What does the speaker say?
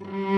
Bye.